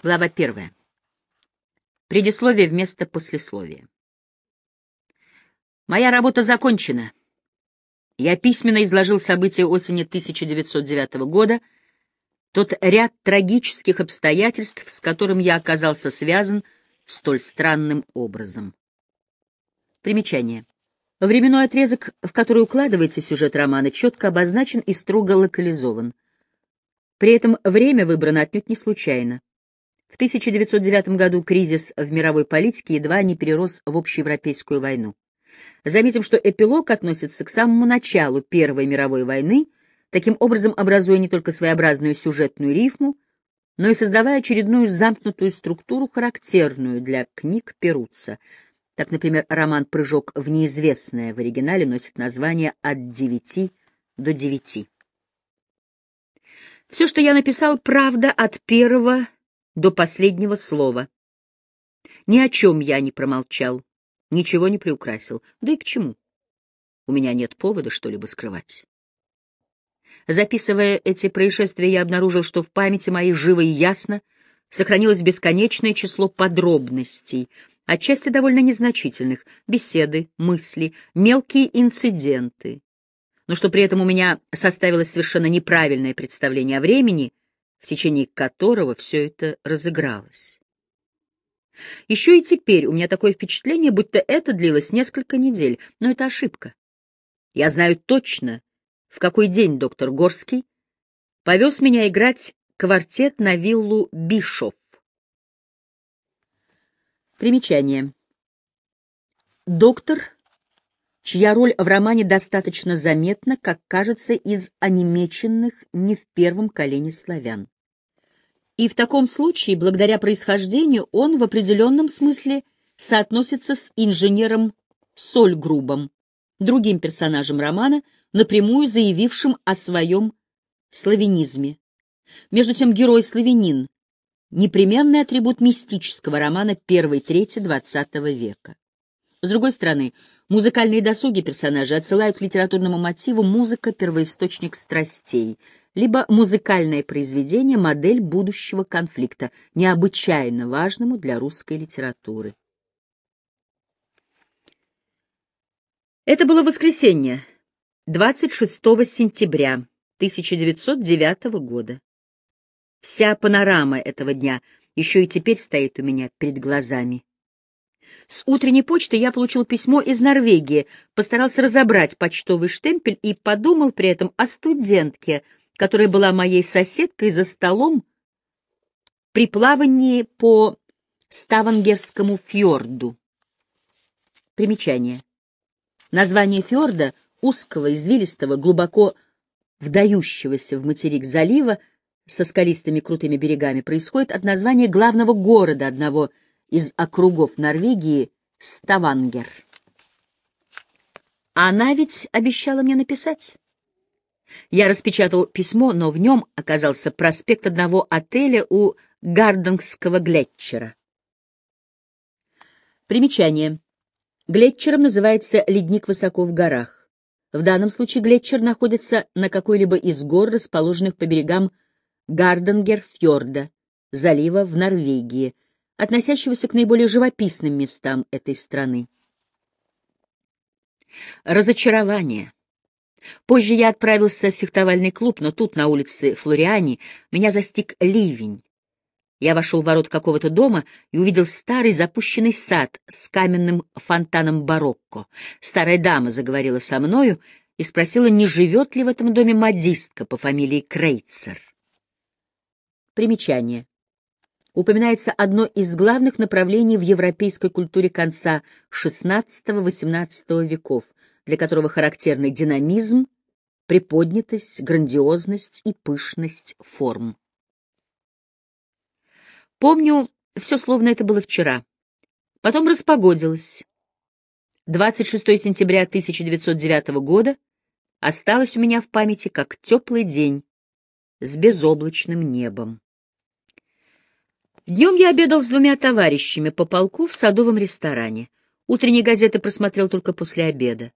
Глава первая. Предисловие вместо послесловия. Моя работа закончена. Я письменно изложил события осени 1909 года, тот ряд трагических обстоятельств, с которым я оказался связан столь странным образом. Примечание. Временной отрезок, в который укладывается сюжет романа, четко обозначен и строго локализован. При этом время выбрано отнюдь не случайно. В 1909 году кризис в мировой политике едва не перерос в общеевропейскую войну. Заметим, что эпилог относится к самому началу Первой мировой войны, таким образом образуя не только своеобразную сюжетную рифму, но и создавая очередную замкнутую структуру, характерную для книг Перуца. Так, например, роман «Прыжок в неизвестное» в оригинале носит название «От девяти до девяти». Все, что я написал, правда от первого до последнего слова. Ни о чем я не промолчал, ничего не приукрасил. Да и к чему? У меня нет повода что-либо скрывать. Записывая эти происшествия, я обнаружил, что в памяти моей живо и ясно сохранилось бесконечное число подробностей, отчасти довольно незначительных, беседы, мысли, мелкие инциденты. Но что при этом у меня составилось совершенно неправильное представление о времени — в течение которого все это разыгралось. Еще и теперь у меня такое впечатление, будто это длилось несколько недель, но это ошибка. Я знаю точно, в какой день доктор Горский повез меня играть квартет на виллу Бишоф. Примечание. Доктор, чья роль в романе достаточно заметна, как кажется, из онемеченных не в первом колене славян. И в таком случае, благодаря происхождению, он в определенном смысле соотносится с инженером Сольгрубом, другим персонажем романа, напрямую заявившим о своем славянизме. Между тем герой славянин — непременный атрибут мистического романа первой трети XX века. С другой стороны, музыкальные досуги персонажей отсылают к литературному мотиву «музыка — первоисточник страстей», либо музыкальное произведение — модель будущего конфликта, необычайно важному для русской литературы. Это было воскресенье, 26 сентября 1909 года. Вся панорама этого дня еще и теперь стоит у меня перед глазами. С утренней почты я получил письмо из Норвегии, постарался разобрать почтовый штемпель и подумал при этом о студентке — которая была моей соседкой за столом при плавании по Ставангерскому фьорду. Примечание. Название фьорда, узкого, извилистого, глубоко вдающегося в материк залива со скалистыми крутыми берегами, происходит от названия главного города одного из округов Норвегии — Ставангер. Она ведь обещала мне написать. Я распечатал письмо, но в нем оказался проспект одного отеля у Гарденгского Глетчера. Примечание. Глетчером называется ледник высоко в горах. В данном случае Глетчер находится на какой-либо из гор, расположенных по берегам Гарденгер-фьорда, залива в Норвегии, относящегося к наиболее живописным местам этой страны. Разочарование. Позже я отправился в фехтовальный клуб, но тут, на улице Флориани, меня застиг ливень. Я вошел в ворот какого-то дома и увидел старый запущенный сад с каменным фонтаном барокко. Старая дама заговорила со мною и спросила, не живет ли в этом доме модистка по фамилии Крейцер. Примечание. Упоминается одно из главных направлений в европейской культуре конца XVI-XVIII веков — для которого характерны динамизм, приподнятость, грандиозность и пышность форм. Помню, все словно это было вчера. Потом распогодилось. 26 сентября 1909 года осталось у меня в памяти как теплый день с безоблачным небом. Днем я обедал с двумя товарищами по полку в садовом ресторане. Утренние газеты просмотрел только после обеда.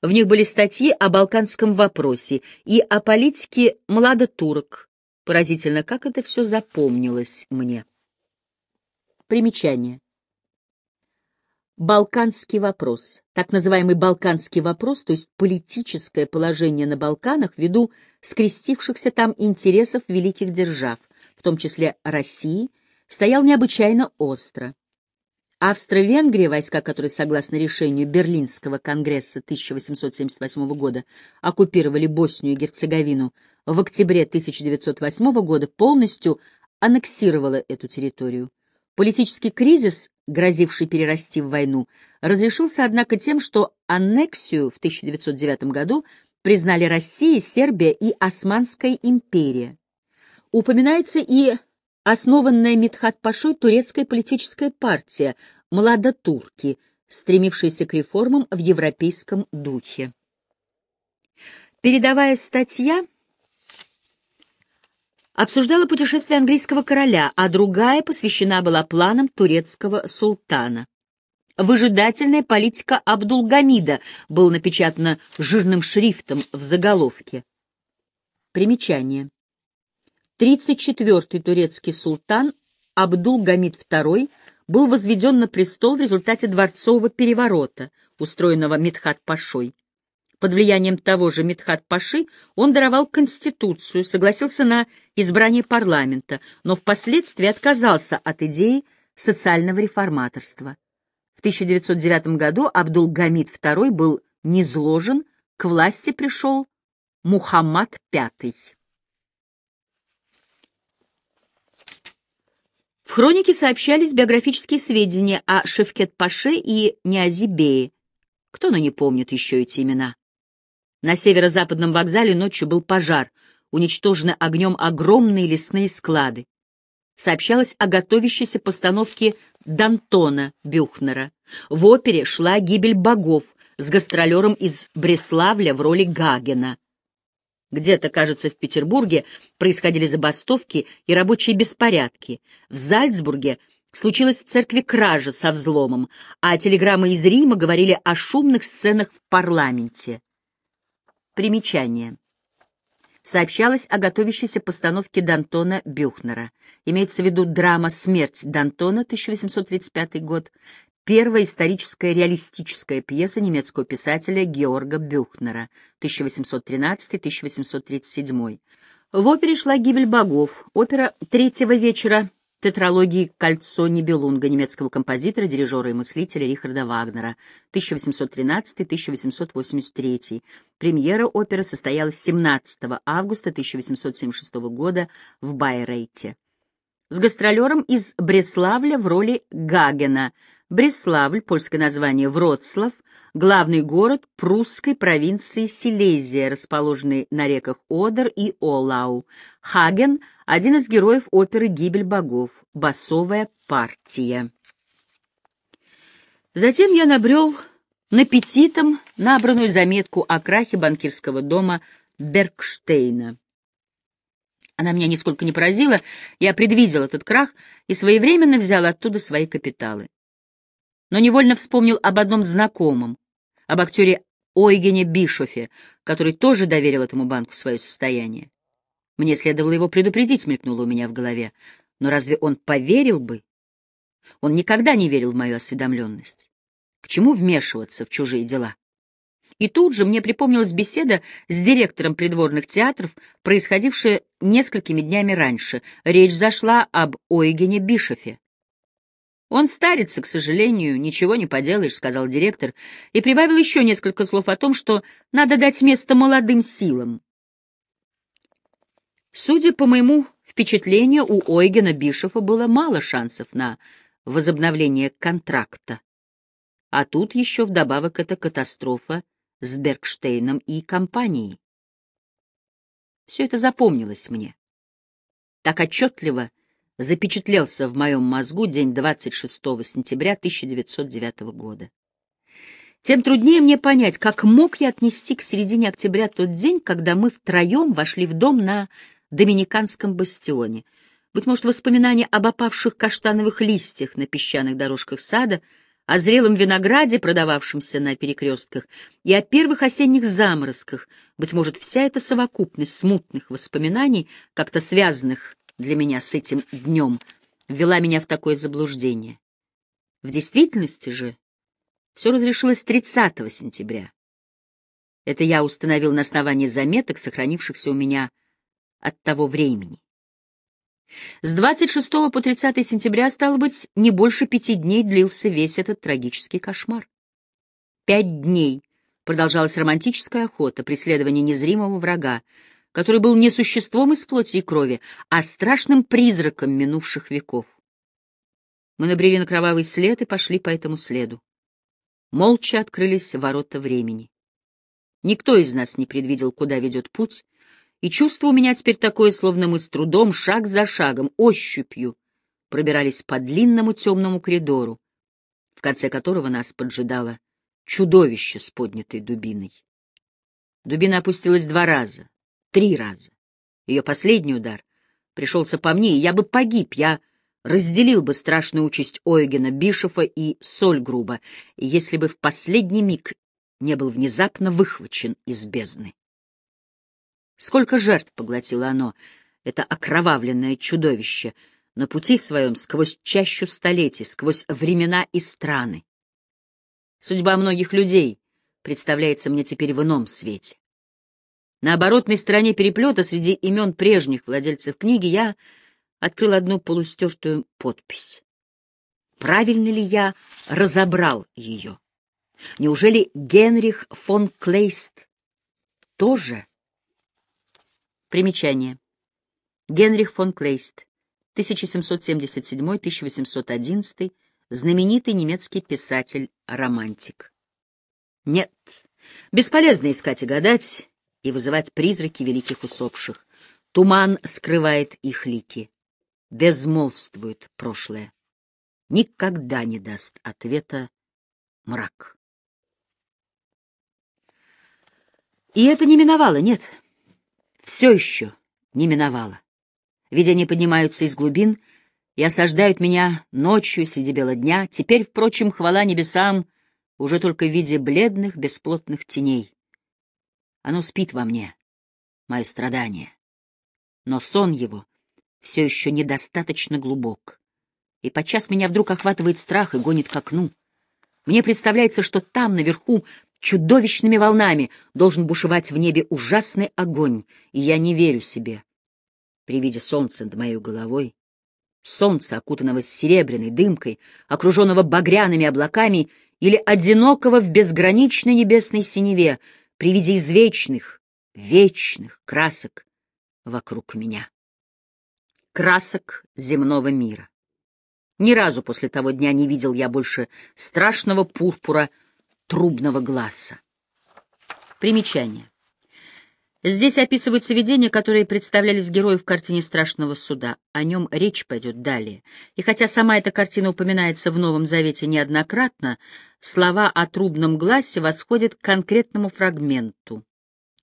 В них были статьи о балканском вопросе и о политике младотурок. Поразительно, как это все запомнилось мне. Примечание. Балканский вопрос. Так называемый Балканский вопрос, то есть политическое положение на Балканах ввиду скрестившихся там интересов великих держав, в том числе России, стоял необычайно остро. Австро-Венгрия, войска которой, согласно решению Берлинского конгресса 1878 года, оккупировали Боснию и Герцеговину, в октябре 1908 года полностью аннексировала эту территорию. Политический кризис, грозивший перерасти в войну, разрешился, однако, тем, что аннексию в 1909 году признали Россия, Сербия и Османская империя. Упоминается и основанная Митхат-Пашой турецкая политическая партия «Младотурки», стремившаяся к реформам в европейском духе. Передовая статья обсуждала путешествие английского короля, а другая посвящена была планам турецкого султана. Выжидательная политика Абдулгамида был напечатана жирным шрифтом в заголовке. Примечание. 34-й турецкий султан Абдул-Гамид II был возведен на престол в результате дворцового переворота, устроенного Митхат-Пашой. Под влиянием того же Митхат-Паши он даровал конституцию, согласился на избрание парламента, но впоследствии отказался от идеи социального реформаторства. В 1909 году Абдул-Гамид II был низложен, к власти пришел Мухаммад V. В хронике сообщались биографические сведения о Шевкет-Паше и Ниази-Бее. Кто, но не помнит еще эти имена? На северо-западном вокзале ночью был пожар, уничтожены огнем огромные лесные склады. Сообщалось о готовящейся постановке Д'Антона Бюхнера. В опере шла гибель богов с гастролером из Бреславля в роли Гагена. Где-то, кажется, в Петербурге происходили забастовки и рабочие беспорядки. В Зальцбурге случилась в церкви кража со взломом, а телеграммы из Рима говорили о шумных сценах в парламенте. Примечание. Сообщалось о готовящейся постановке Д'Антона Бюхнера. Имеется в виду драма «Смерть Д'Антона» 1835 год, первая историческая реалистическая пьеса немецкого писателя Георга Бюхнера 1813-1837. В опере шла «Гибель богов», опера третьего вечера тетралогии «Кольцо Нибелунга» немецкого композитора, дирижера и мыслителя Рихарда Вагнера, 1813-1883. Премьера оперы состоялась 17 августа 1876 года в Байрейте. С гастролером из Бреславля в роли Гагена. Бреславль, польское название Вроцлав, главный город прусской провинции Силезия, расположенный на реках Одер и Олау. Хаген — один из героев оперы «Гибель богов», басовая партия. Затем я набрел на петитом набранную заметку о крахе банкирского дома Бергштейна. Она меня нисколько не поразила, я предвидел этот крах и своевременно взял оттуда свои капиталы. Но невольно вспомнил об одном знакомом, об актере Ойгене Бишофе, который тоже доверил этому банку свое состояние. Мне следовало его предупредить, мелькнуло у меня в голове. Но разве он поверил бы? Он никогда не верил в мою осведомленность. К чему вмешиваться в чужие дела? И тут же мне припомнилась беседа с директором придворных театров, происходившая несколькими днями раньше. Речь зашла об Ойгене Бишофе. «Он старится, к сожалению, ничего не поделаешь», — сказал директор, и прибавил еще несколько слов о том, что надо дать место молодым силам. Судя по моему впечатлению, у Ойгена Бишофа было мало шансов на возобновление контракта. А тут еще вдобавок эта катастрофа с Бергштейном и компанией. Все это запомнилось мне. Так отчетливо запечатлелся в моем мозгу день 26 сентября 1909 года. Тем труднее мне понять, как мог я отнести к середине октября тот день, когда мы втроем вошли в дом на доминиканском бастионе. Быть может, воспоминания об опавших каштановых листьях на песчаных дорожках сада, о зрелом винограде, продававшемся на перекрестках, и о первых осенних заморозках, быть может, вся эта совокупность смутных воспоминаний, как-то связанных для меня с этим днем, ввела меня в такое заблуждение. В действительности же все разрешилось 30 сентября. Это я установил на основании заметок, сохранившихся у меня от того времени. С 26 по 30 сентября, стало быть, не больше пяти дней длился весь этот трагический кошмар. Пять дней продолжалась романтическая охота, преследование незримого врага, который был не существом из плоти и крови, а страшным призраком минувших веков. Мы набрели на кровавый след и пошли по этому следу. Молча открылись ворота времени. Никто из нас не предвидел, куда ведет путь, и чувство у меня теперь такое, словно мы с трудом, шаг за шагом, ощупью, пробирались по длинному темному коридору, в конце которого нас поджидало чудовище с поднятой дубиной. Дубина опустилась два раза, три раза. Ее последний удар пришелся по мне, и я бы погиб, я разделил бы страшную участь Ойгена, Бишофа и Сольгруба, если бы в последний миг не был внезапно выхвачен из бездны. Сколько жертв поглотило оно, это окровавленное чудовище, на пути своем сквозь чащу столетий, сквозь времена и страны. Судьба многих людей представляется мне теперь в ином свете. На оборотной стороне переплета среди имен прежних владельцев книги я открыл одну полустертую подпись. Правильно ли я разобрал ее? Неужели Генрих фон Клейст тоже? Примечание. Генрих фон Клейст, 1777-1811, знаменитый немецкий писатель-романтик. Нет, бесполезно искать и гадать, и вызывать призраки великих усопших. Туман скрывает их лики. Безмолвствует прошлое. Никогда не даст ответа мрак. И это не миновало, нет. Все еще не миновало. Видения поднимаются из глубин и осаждают меня ночью среди бела дня. Теперь, впрочем, хвала небесам, уже только в виде бледных, бесплотных теней. Оно спит во мне, мое страдание. Но сон его все еще недостаточно глубок. И подчас меня вдруг охватывает страх и гонит к окну. Мне представляется, что там, наверху, чудовищными волнами должен бушевать в небе ужасный огонь, и я не верю себе. При виде солнца над моей головой, солнца, окутанного серебряной дымкой, окруженного багряными облаками или одинокого в безграничной небесной синеве, при виде извечных, вечных красок вокруг меня. Красок земного мира. Ни разу после того дня не видел я больше страшного пурпура трубного глаза. Примечание. Здесь описываются видения, которые представлялись герою в картине «Страшного суда». О нем речь пойдет далее. И хотя сама эта картина упоминается в Новом Завете неоднократно, слова о трубном гласе восходят к конкретному фрагменту.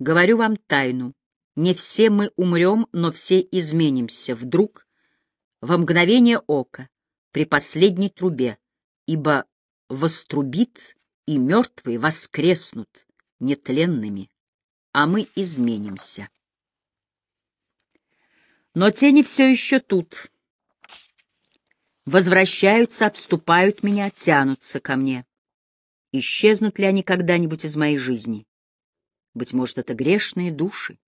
«Говорю вам тайну. Не все мы умрем, но все изменимся. Вдруг, во мгновение ока, при последней трубе, ибо вострубит, и мертвые воскреснут нетленными, а мы изменимся. Но тени все еще тут. Возвращаются, обступают меня, тянутся ко мне. Исчезнут ли они когда-нибудь из моей жизни? Быть может, это грешные души?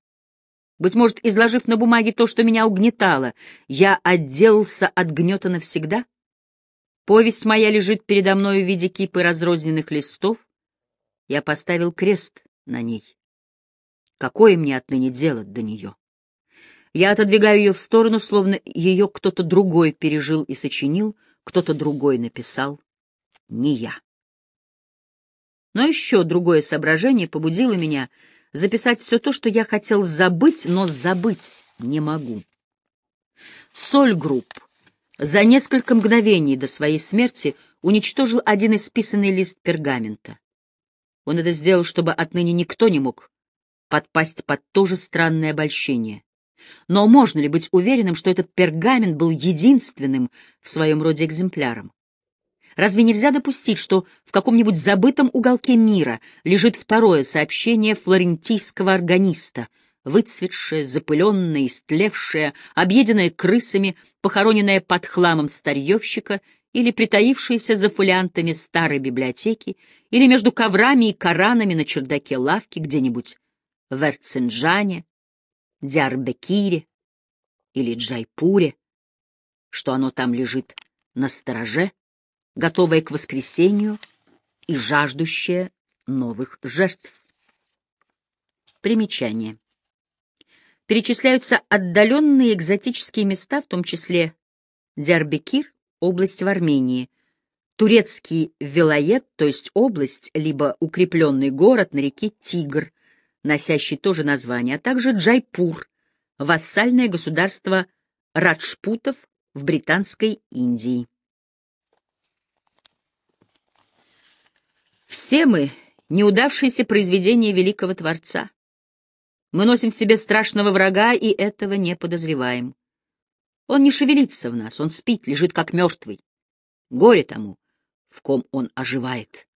Быть может, изложив на бумаге то, что меня угнетало, я отделался от гнета навсегда? Повесть моя лежит передо мной в виде кипы разрозненных листов. Я поставил крест на ней. Какое мне отныне дело до нее? Я отодвигаю ее в сторону, словно ее кто-то другой пережил и сочинил, кто-то другой написал, не я. Но еще другое соображение побудило меня записать все то, что я хотел забыть, но забыть не могу. Соль групп за несколько мгновений до своей смерти уничтожил один исписанный лист пергамента. Он это сделал, чтобы отныне никто не мог подпасть под то же странное обольщение. Но можно ли быть уверенным, что этот пергамент был единственным в своем роде экземпляром? Разве нельзя допустить, что в каком-нибудь забытом уголке мира лежит второе сообщение флорентийского органиста, выцветшее, запыленное, истлевшее, объеденное крысами, похороненная под хламом старьевщика или притаившаяся за фолиантами старой библиотеки, или между коврами и коранами на чердаке лавки где-нибудь в Эрцинджане, Диарбекире или Джайпуре, что оно там лежит на стороже, готовое к воскресению и жаждущее новых жертв. Примечание. Перечисляются отдаленные экзотические места, в том числе Диарбекир, область в Армении, турецкий Вилает, то есть область, либо укрепленный город на реке Тигр, носящий тоже название, а также Джайпур, вассальное государство раджпутов в Британской Индии. Все мы — неудавшиеся произведения великого Творца. Мы носим в себе страшного врага и этого не подозреваем. Он не шевелится в нас, он спит, лежит как мертвый. Горе тому, в ком он оживает.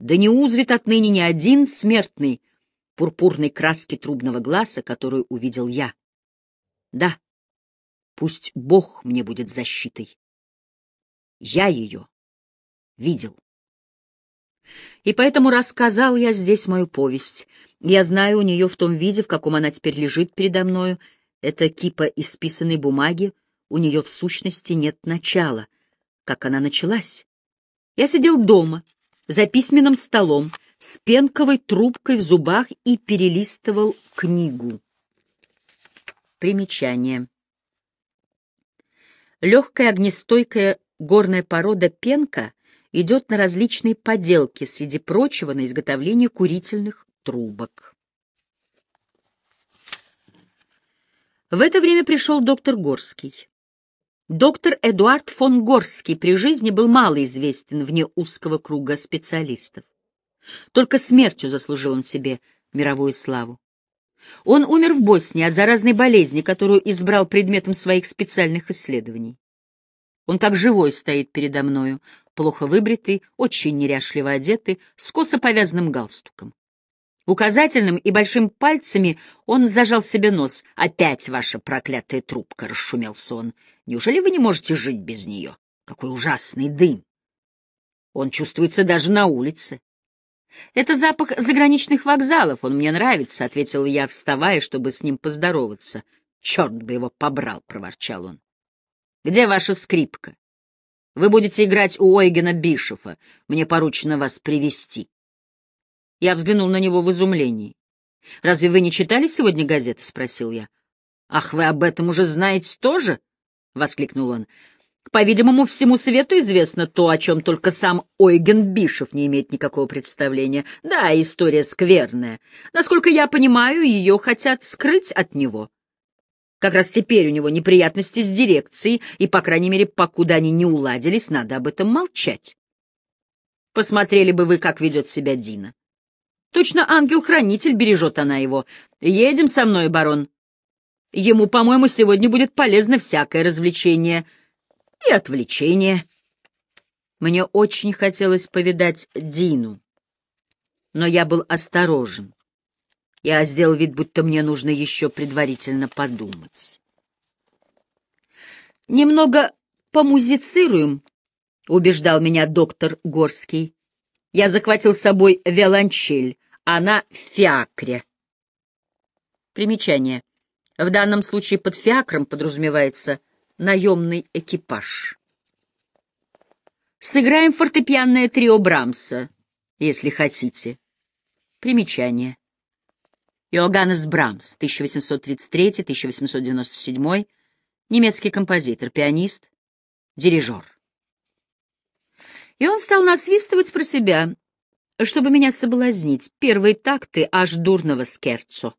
Да не узрит отныне ни один смертный пурпурной краски трубного глаза, которую увидел я. Да, пусть Бог мне будет защитой. Я ее видел. И поэтому рассказал я здесь мою повесть. Я знаю у нее в том виде, в каком она теперь лежит передо мною. Это кипа исписанной бумаги, у нее в сущности нет начала. Как она началась? Я сидел дома, за письменным столом, с пенковой трубкой в зубах и перелистывал книгу. Примечание. Легкая огнестойкая горная порода пенка идет на различные поделки, среди прочего на изготовление курительных трубок. В это время пришел доктор Горский. Доктор Эдуард фон Горский при жизни был мало известен вне узкого круга специалистов. Только смертью заслужил он себе мировую славу. Он умер в Боснии от заразной болезни, которую избрал предметом своих специальных исследований. Он как живой стоит передо мною, плохо выбритый, очень неряшливо одетый, с косо повязанным галстуком. Указательным и большим пальцами он зажал себе нос. «Опять ваша проклятая трубка!» — расшумелся он. «Неужели вы не можете жить без нее? Какой ужасный дым! Он чувствуется даже на улице. «Это запах заграничных вокзалов, он мне нравится», — ответил я, вставая, чтобы с ним поздороваться. «Черт бы его побрал», — проворчал он. Где ваша скрипка? Вы будете играть у Ойгена Бишофа. Мне поручено вас привести. Я взглянул на него в изумлении. «Разве вы не читали сегодня газеты?» — спросил я. «Ах, вы об этом уже знаете тоже?» — воскликнул он. «По-видимому, всему свету известно то, о чем только сам Ойген Бишев не имеет никакого представления. Да, история скверная. Насколько я понимаю, ее хотят скрыть от него. Как раз теперь у него неприятности с дирекцией, и, по крайней мере, покуда они не уладились, надо об этом молчать. Посмотрели бы вы, как ведет себя Дина. Точно ангел-хранитель, бережет она его. Едем со мной, барон. Ему, по-моему, сегодня будет полезно всякое развлечение и отвлечение. Мне очень хотелось повидать Дину, но я был осторожен. Я сделал вид, будто мне нужно еще предварительно подумать. «Немного помузицируем», — убеждал меня доктор Горский. Я захватил с собой виолончель, она в фиакре. Примечание. В данном случае под фиакром подразумевается наемный экипаж. Сыграем фортепианное трио Брамса, если хотите. Примечание. Иоганнес Брамс, 1833-1897, немецкий композитор, пианист, дирижер. И он стал насвистывать про себя, чтобы меня соблазнить, первые такты аж дурного скерцо.